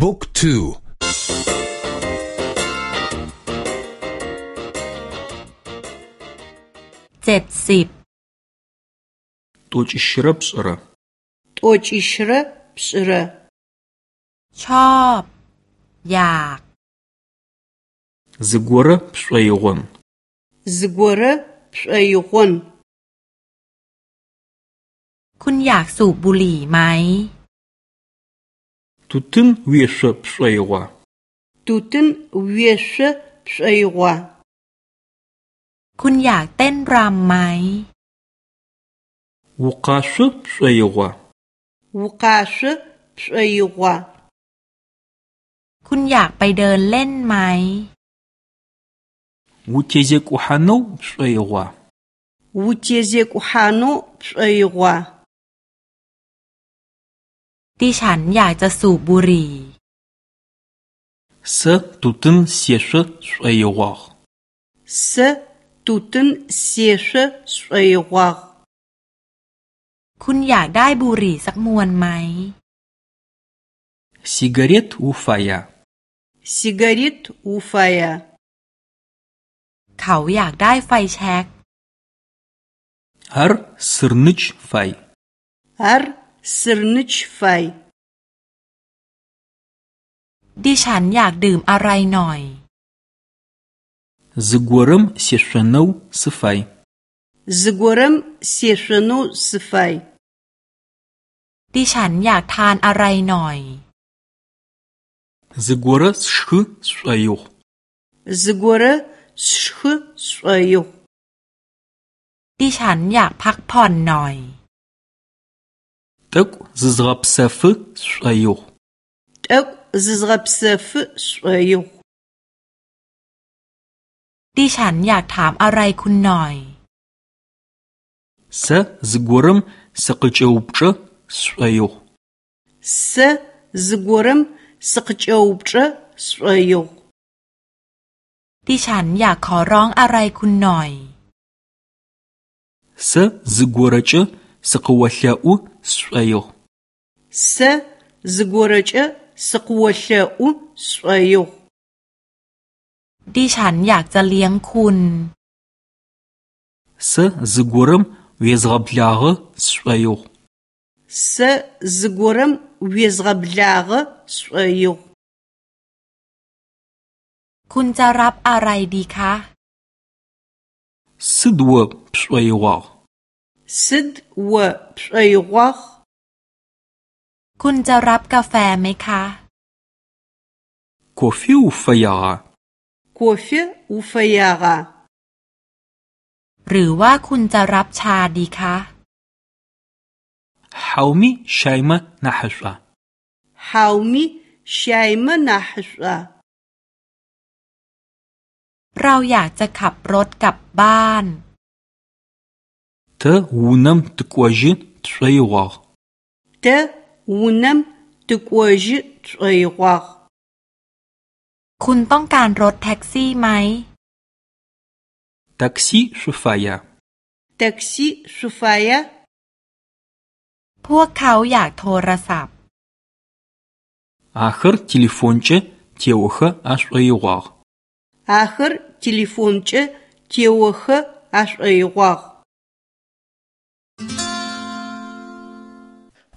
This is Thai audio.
บุ๊กทูเจ็ดสิบตัวจิชระปสระตัวจิชระปสระชอบ อยากสกัระปสวยกวนสกัระปสวยกวนคุณอยากสูบบุหรี่ไหม тутын уешъо пшӏоигъо. Тутын уешъо пшӏоигъо. คุณอยากเต้นรำไหม Укъашъо пшӏоигъо. Укъашъо пшӏоигъо. คุณอยากไปเดินเล่นไหม Утезекӏухьанэу пшӏоигъо. Утезекӏухьанэу пшӏоигъо. ดิฉันอยากจะสูบบุหรี่ซึ่งตุ้ดนเสียชสวยวะซึ่งตุ้ดนเสียชสวยวะคุณอยากได้บุหรี่สักมวนไหม ซิการ์ตอูฟายาซิการ์ตอูฟายาเขาอยากได้ไฟแช็กฮาร์สรนิชไฟฮาร์สิรนิชไฟ ดิฉันอยากดื่มอะไรหน่อยซึกวร์มเสียชนุสไฟซึกวร์มเสียชนุสไฟ ดิฉันอยากทานอะไรหน่อยซึกวร์สชสวยุซึกวร์สชสวยุดิฉันอยากพักผ่อนหน่อย ጠቁ ዝዝغብሰፍ ሽ ิ ጠቁ ዝዝغብሰፍ ย ዩ ดิฉันอยากถามอะไรคุณหน่อยเซซกวรมสกจอุปชสวยุเซซกวรมสกจอุปชสวยุดิฉันอยากขอร้องอะไรคุณหน่อยเซซกวรจะ с ы к ъ ы ชอ л ъ э ӏ у с ш ӏ о и г ъ Сэ зыгорэкӏэ с ы к ъ ы у л ъ э ӏ у с ш ӏ о и г ъ ดิฉันอยากจะเลี้ยงคุณสซิกุรมววสกับลาห์สวยยุสซิกรมววสกับลาห์สวยยุคุณจะรับอะไรดีคะสดวบสวยยว Сыд о шъоигъуагъ? คุณจะรับกาแฟไหมคะ Кофе уфаяга. Кофе уфаяга. หรือว่าคุณจะรับชาดีคะ ح و م า شايمة نحشة. حومي شايمة ن ح ش าเราอยากจะขับรถกลับบ้าน Тэ ว н э ัมตะ ӏ ว ж ь ы тшӏоигъуагъ. Тэ унэм тыкӏожьы т คุณต้องการรถแท็กซี่ไหม แท็กซี่สุฟายาแท็กซี่สุฟายาพวกเขาอยากโทรศัพท์อาคร์ทีลิฟอนเจเทียวเขอัชเอยวอรอาคร์ทีลิฟอนเจเทียวเขอัชเอยวอร